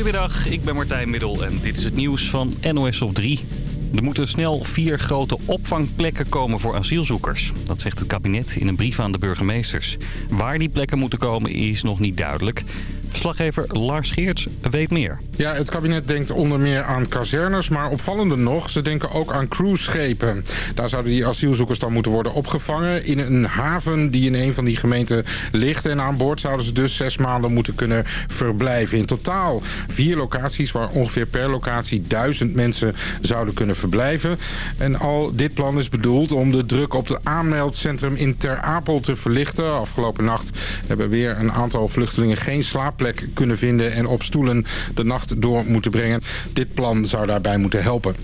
Goedemiddag, ik ben Martijn Middel en dit is het nieuws van NOS op 3. Er moeten snel vier grote opvangplekken komen voor asielzoekers. Dat zegt het kabinet in een brief aan de burgemeesters. Waar die plekken moeten komen is nog niet duidelijk. Verslaggever Lars Geerts weet meer. Ja, het kabinet denkt onder meer aan kazernes, maar opvallender nog, ze denken ook aan cruiseschepen. Daar zouden die asielzoekers dan moeten worden opgevangen in een haven die in een van die gemeenten ligt. En aan boord zouden ze dus zes maanden moeten kunnen verblijven. In totaal vier locaties waar ongeveer per locatie duizend mensen zouden kunnen verblijven. En al dit plan is bedoeld om de druk op het aanmeldcentrum in Ter Apel te verlichten. Afgelopen nacht hebben weer een aantal vluchtelingen geen slaapplek kunnen vinden en op stoelen de nacht door moeten brengen. Dit plan zou daarbij moeten helpen.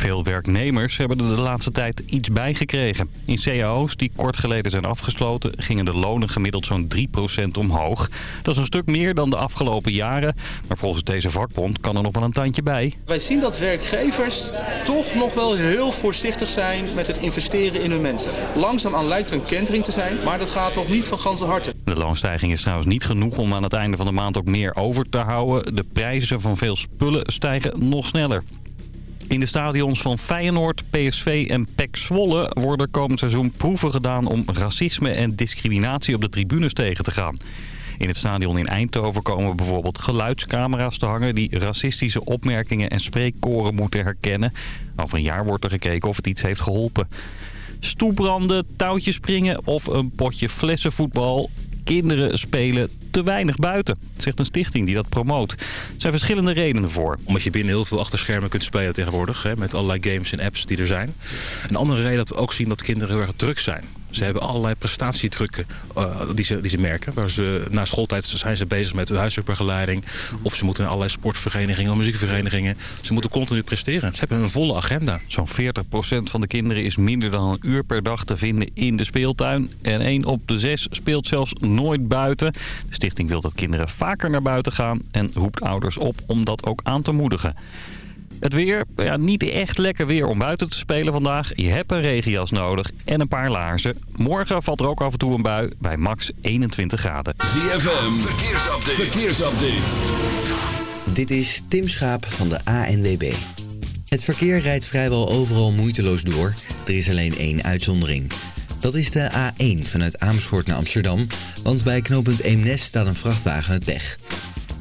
Veel werknemers hebben er de laatste tijd iets bijgekregen. In cao's die kort geleden zijn afgesloten gingen de lonen gemiddeld zo'n 3% omhoog. Dat is een stuk meer dan de afgelopen jaren. Maar volgens deze vakbond kan er nog wel een tandje bij. Wij zien dat werkgevers toch nog wel heel voorzichtig zijn met het investeren in hun mensen. Langzaamaan lijkt er een kentering te zijn, maar dat gaat nog niet van ganse harte. De loonstijging is trouwens niet genoeg om aan het einde van de maand ook meer over te houden. De prijzen van veel spullen stijgen nog sneller. In de stadions van Feyenoord, PSV en PEC Zwolle worden komend seizoen proeven gedaan om racisme en discriminatie op de tribunes tegen te gaan. In het stadion in Eindhoven komen bijvoorbeeld geluidscamera's te hangen... die racistische opmerkingen en spreekkoren moeten herkennen. Over een jaar wordt er gekeken of het iets heeft geholpen. Stoepranden, touwtjes springen of een potje flessenvoetbal. Kinderen spelen te weinig buiten, zegt een stichting die dat promoot. Er zijn verschillende redenen voor. Omdat je binnen heel veel achterschermen kunt spelen tegenwoordig. Hè, met allerlei games en apps die er zijn. Een andere reden dat we ook zien dat kinderen heel erg druk zijn. Ze hebben allerlei prestatiedrukken uh, die, ze, die ze merken. Waar ze, na schooltijd zijn ze bezig met huiswerkbegeleiding. Of ze moeten naar allerlei sportverenigingen of muziekverenigingen. Ze moeten continu presteren. Ze hebben een volle agenda. Zo'n 40% van de kinderen is minder dan een uur per dag te vinden in de speeltuin. En 1 op de 6 speelt zelfs nooit buiten. De stichting wil dat kinderen vaker naar buiten gaan. En roept ouders op om dat ook aan te moedigen. Het weer, ja, niet echt lekker weer om buiten te spelen vandaag. Je hebt een regenjas nodig en een paar laarzen. Morgen valt er ook af en toe een bui bij max 21 graden. ZFM, verkeersupdate. verkeersupdate. Dit is Tim Schaap van de ANWB. Het verkeer rijdt vrijwel overal moeiteloos door. Er is alleen één uitzondering. Dat is de A1 vanuit Amersfoort naar Amsterdam. Want bij knooppunt Eemnes staat een vrachtwagen met pech.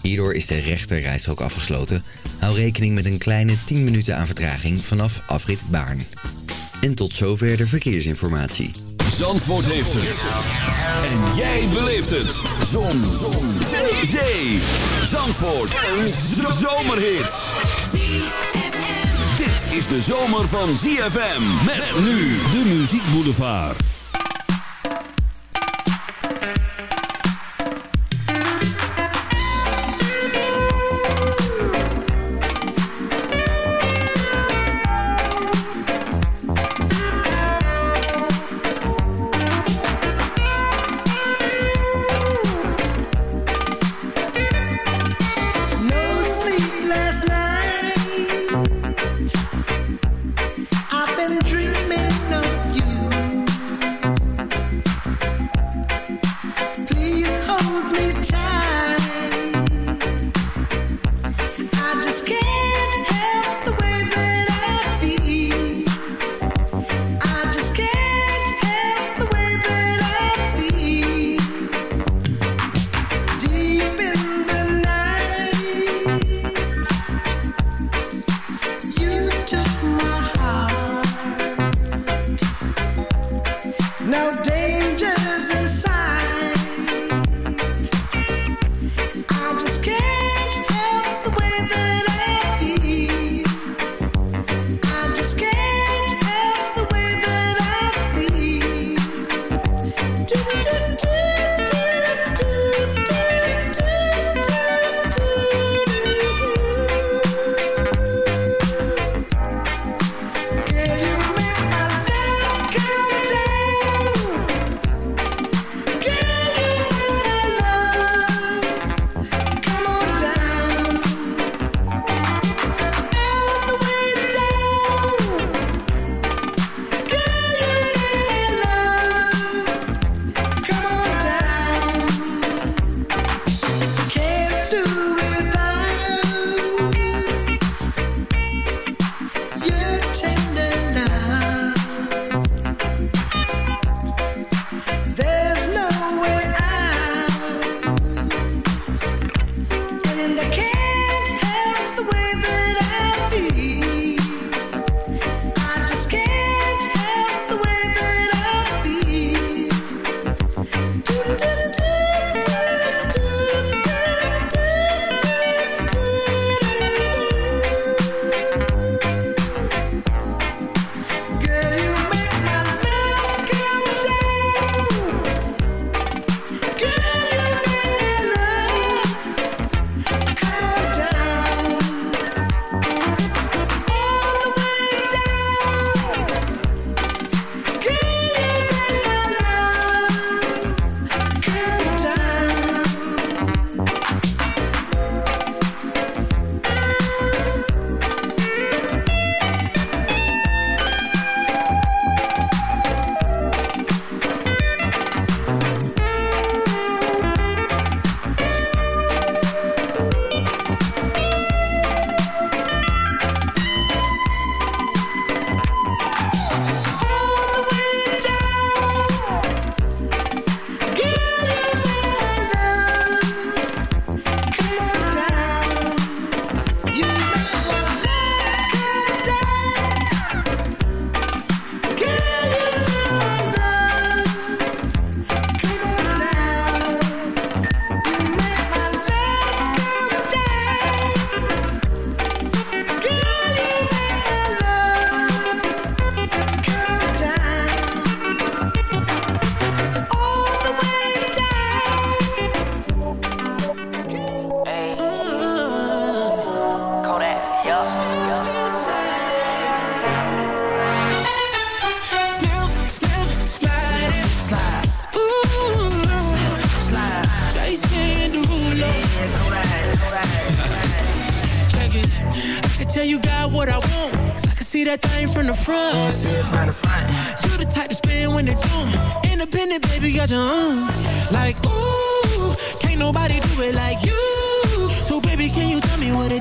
Hierdoor is de rechter rijstrook afgesloten. Hou rekening met een kleine 10 minuten aan vertraging vanaf afrit Baarn. En tot zover de verkeersinformatie. Zandvoort heeft het. En jij beleeft het. Zon. Zon. Zee. Zandvoort. Een zomerhit. Dit is de zomer van ZFM. Met nu de Muziek Boulevard.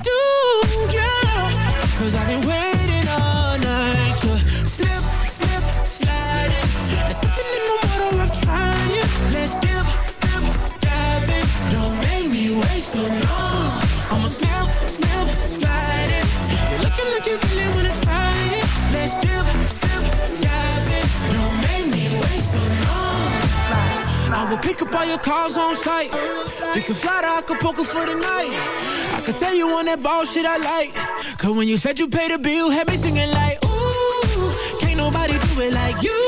Do, yeah? Cause I've been waiting all night to slip, slip, slide in. There's something in the water I'm trying. Let's dip, dip, dive in. Don't make me wait so long. I'ma slip, slip, slide in. You're looking like you really wanna try it. Let's dip, dip, dive in. Don't make me wait so long. I will pick up all your calls on site. We can fly to Acapulco for the night shit I like. Cause when you said you paid the bill, had me singing like, ooh, can't nobody do it like you.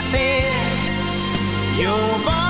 nothing. You've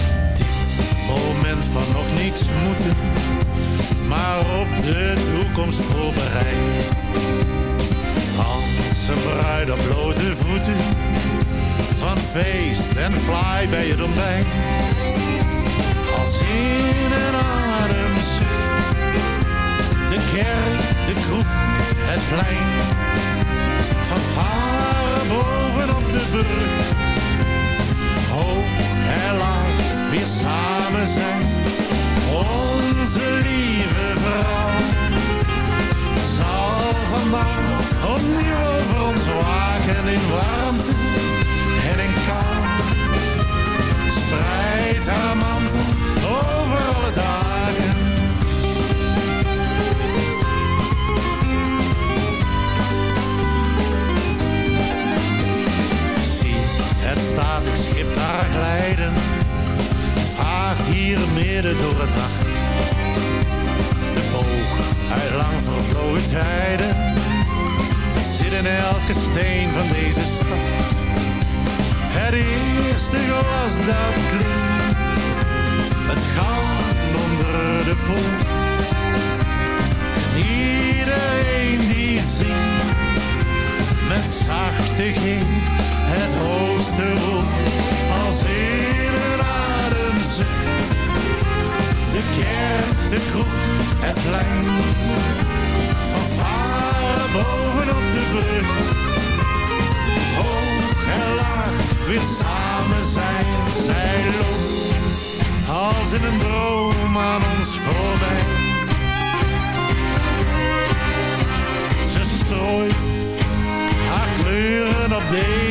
Maar op de toekomst voorbereid. Als een bruid op blote voeten. Van feest en fly bij het ontbijt. Als in een ademzucht. De kerk, de kroeg, het plein. Van varen bovenop de brug. Hoog en laag, weer samen zijn. Onze lieve vrouw. Zal vandaag opnieuw over ons waken in warmte en in kou. Spreid haar mantel over alle dagen. Zie het statig schip daar glijden. Hier midden door het nacht. De boog uit lang vervlogen tijden. Zit in elke steen van deze stad. Het eerste glas dat klinkt. Het goud onder de poort. Iedereen die zingt. Met zachte G het woord. Als in De kerk, de kroeg, het plein. Van varen bovenop de brug. Hoog en laag, weer samen zijn. Zij loopt als in een droom aan ons voorbij. Ze strooit haar kleuren op deze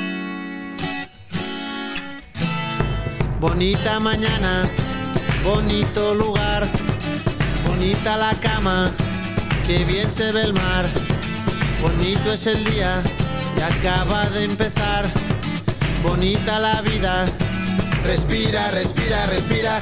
Bonita mañana, bonito lugar, bonita la cama, que bien se ve el mar. Bonito es el día que acaba de empezar, bonita la vida. Respira, respira, respira.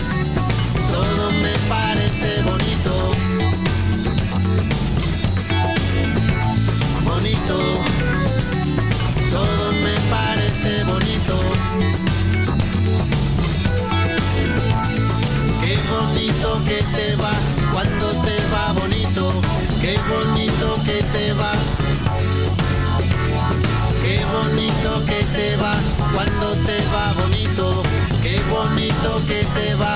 bonito que te vas, Qué bonito que te vas, Cuando te va bonito. Qué bonito que te va.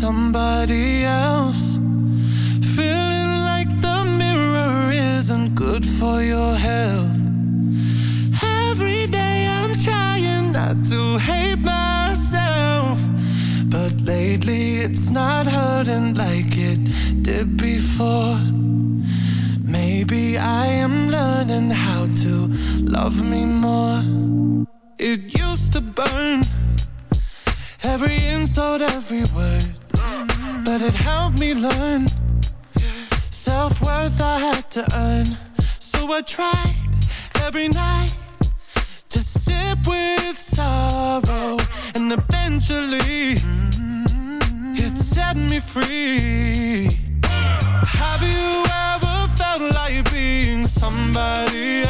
somebody else. Feeling like the mirror isn't good for your health. Every day I'm trying not to hate myself. But lately it's not hurting like it did before. Maybe I am learning how to love me more. It used to burn every insult, every word. But it helped me learn self worth I had to earn. So I tried every night to sip with sorrow, and eventually it set me free. Have you ever felt like being somebody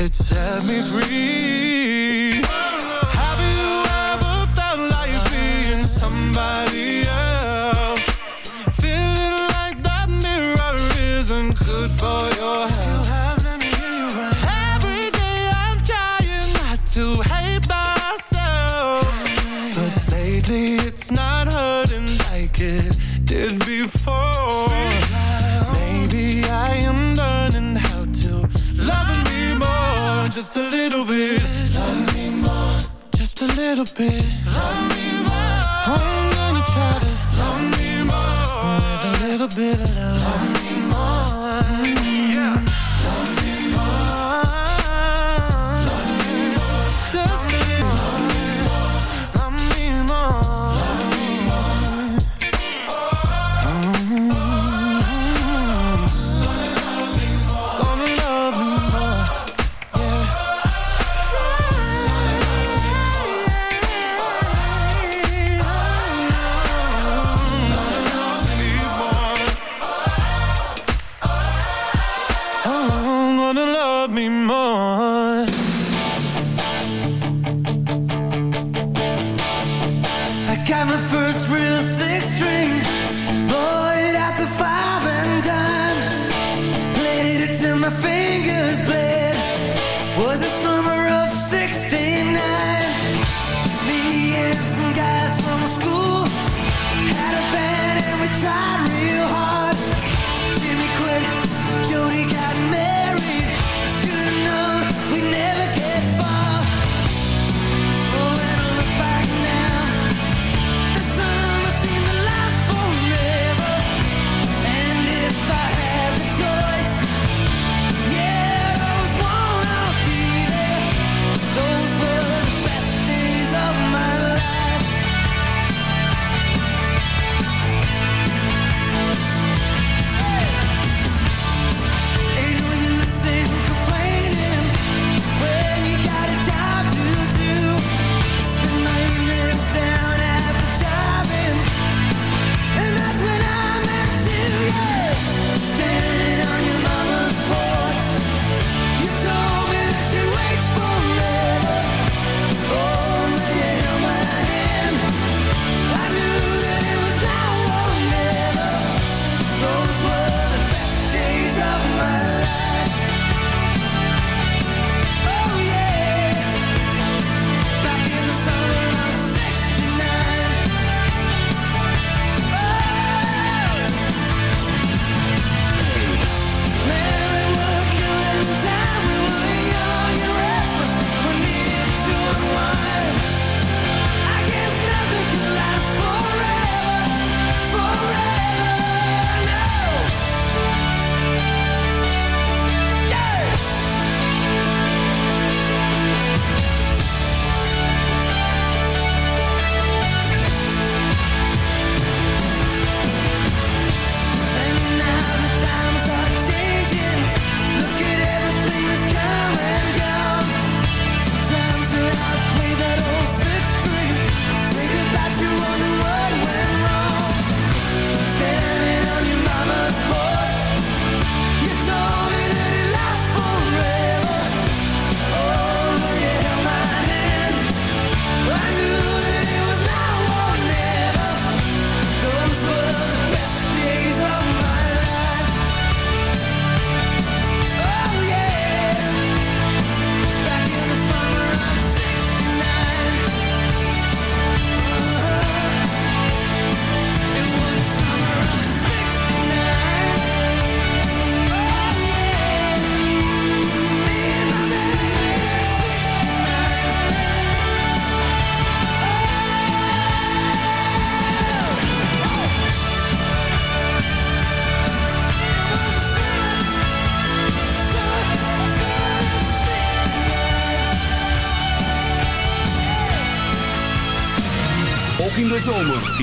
it set me free. Little bit. Love me more. I'm gonna try to love me more with a little bit of love.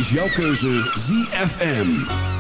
Jouw keuze ZFM.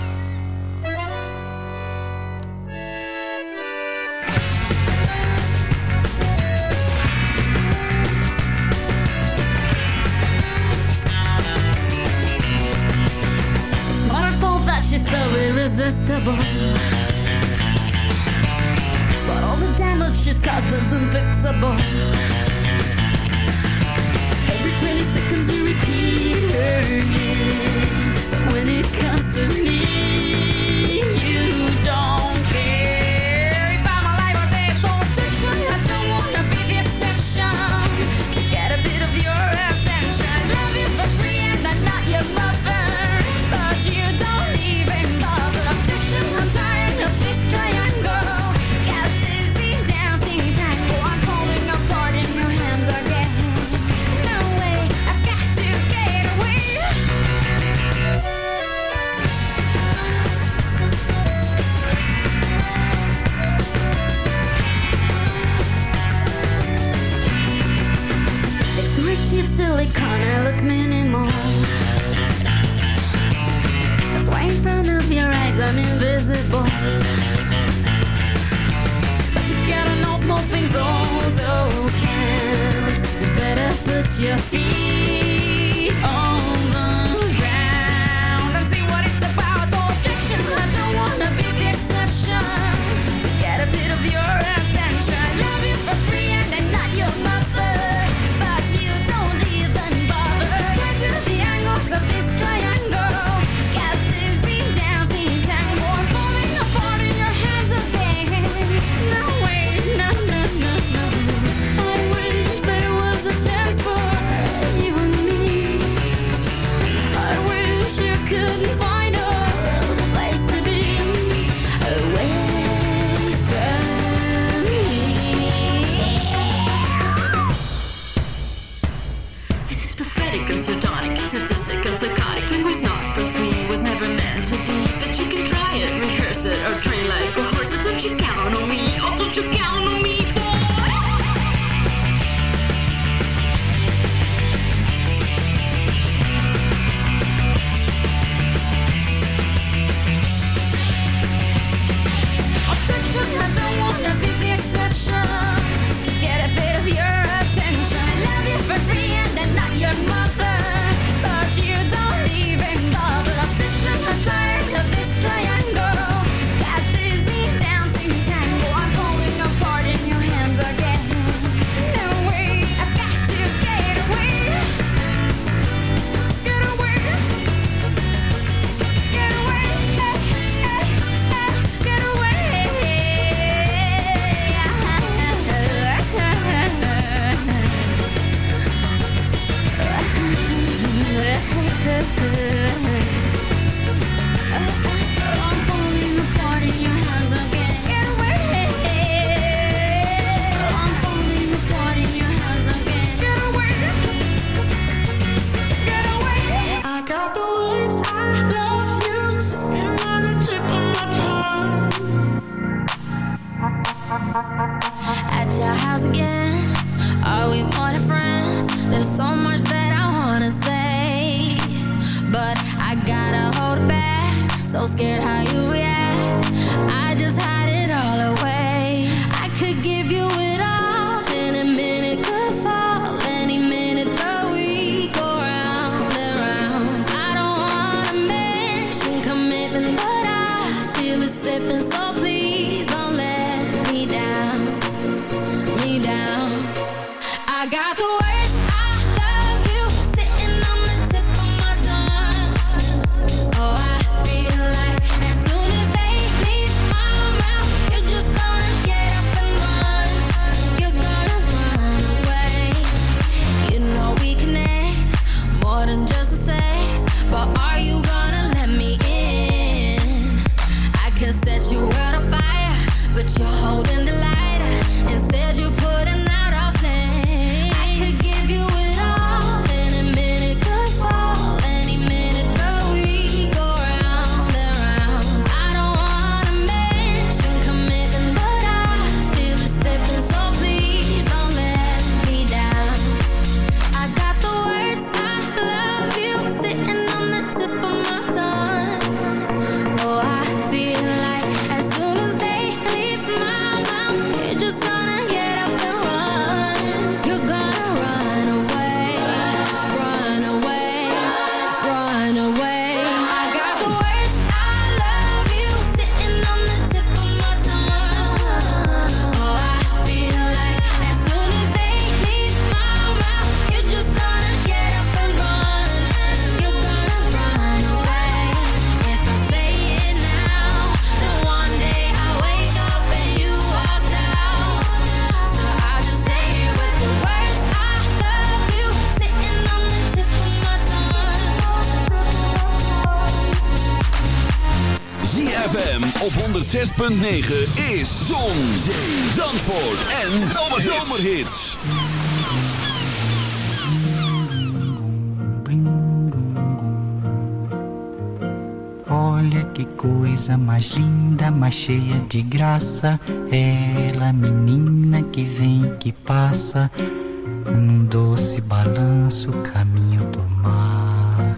106.9 is Zon, Zee, Zandvoort en Zomerhits. Olha que coisa mais linda, mais cheia de graça. Ela, menina que vem, que passa, num doce balanço, caminho do mar.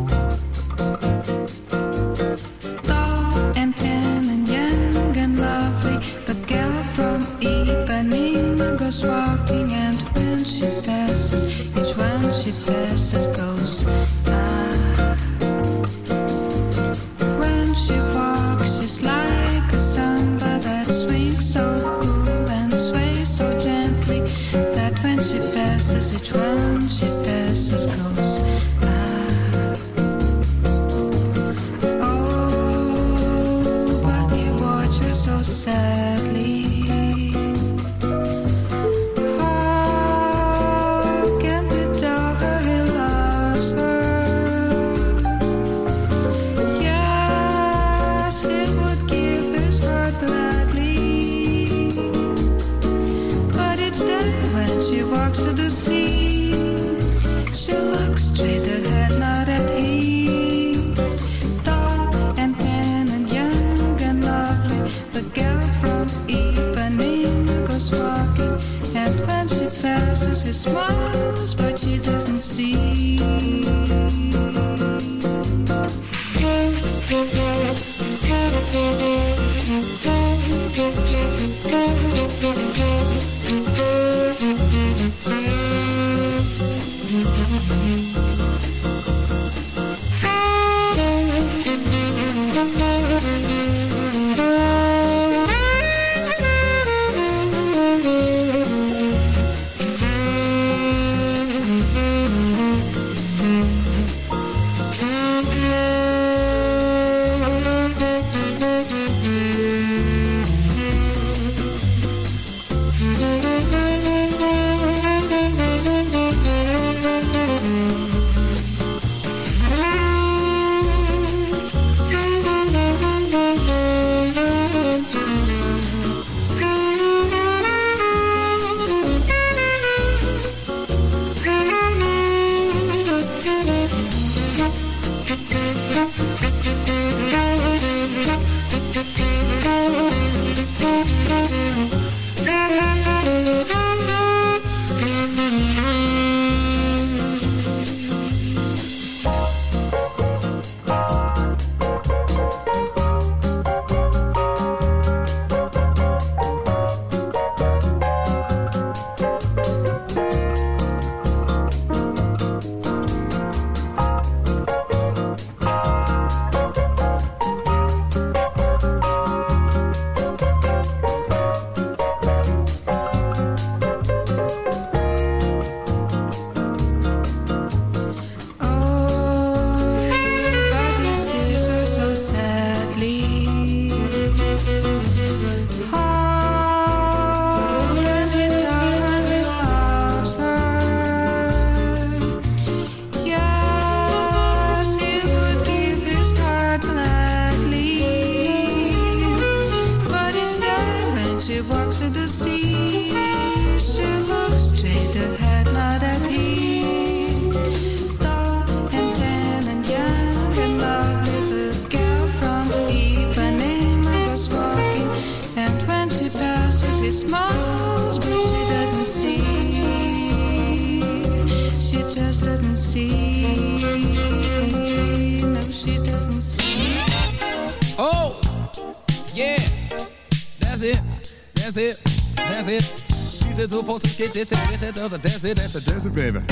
It's it, get it, get it, dance it, dance it, baby.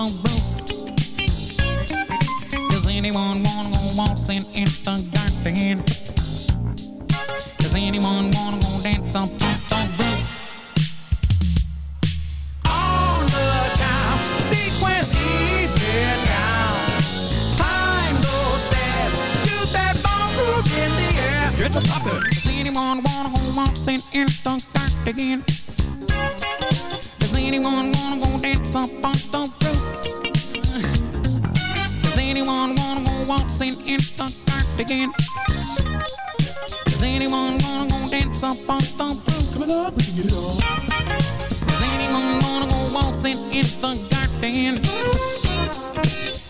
the road? Does anyone wanna go waltzing in the garden? Does anyone wanna go dance up the road? Get a puppet. Does anyone wanna go waltzing in the dark again? Does anyone wanna go dance up on go waltzing in the garden? Does anyone wanna go dance up on the roof? Come on, we can get it on. Does anyone wanna go waltzing in the garden?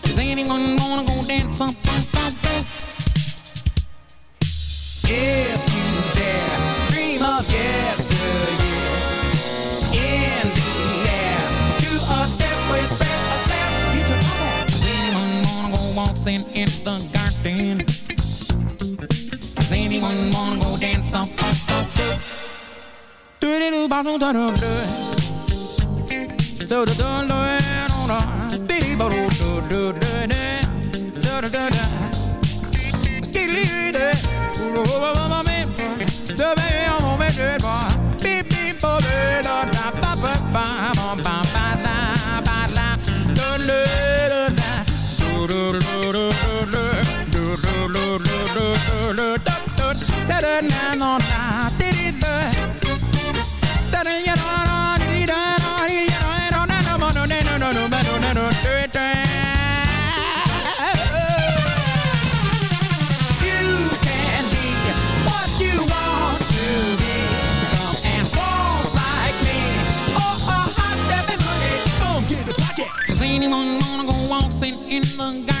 Does anyone wanna go dance up on the roof? If you dare, dream of yesteryear. In the air, do a step with Fred Astaire. Get your mama. Does anyone wanna go waltzing in? Does anyone wanna go dance up? Do do do ba do da do do. So do do do do do. Dee ba do do do do do. Do do do do. Skidly do. Do anyone wanna go waltzing in the garden?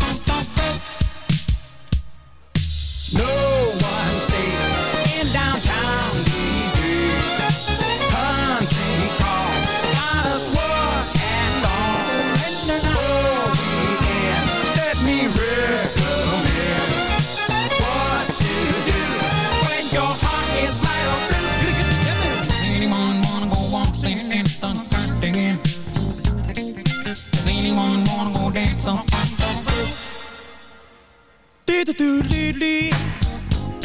Dee-doo-doo-dee-dee. Dee-doo-dee-dee-dee-doo. Do-la-la-la-la. Do-la-la-la-la. Do-dee-dee-dee-dee-dee. Dee-dee-dee-dee-dee. Dee-dee-da-da-ba-da-da-da-da. Good friends, come on. Let's party, y'all. Come, let's party. Da, da, da, da, da, da, da, da, da. Say, let's party, y'all. Da, da, da, da, da. Say,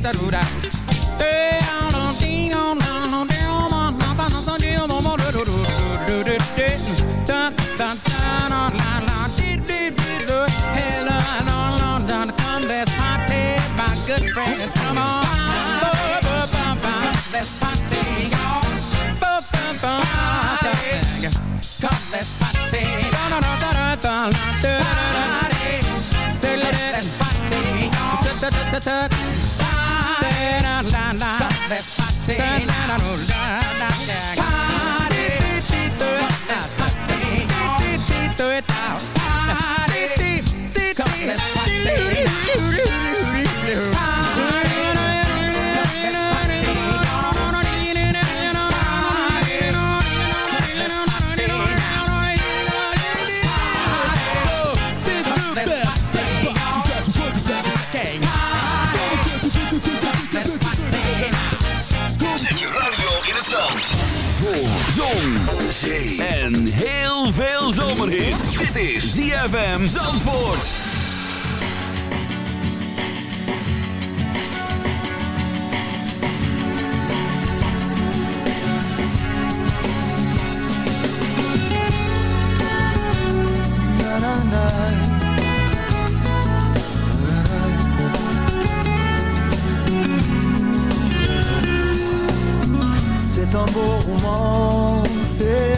da, da, da. Come, let's party. Say, da, da, da, da, Let's party. Zee en heel veel zomerhit. Dit is ZFM Zandvoort. C'est un beau roman, c'est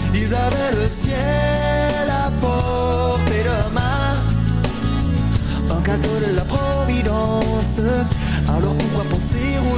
Ils avaient le ciel à portée de main. Un cadeau de la Providence. Alors pourquoi penser au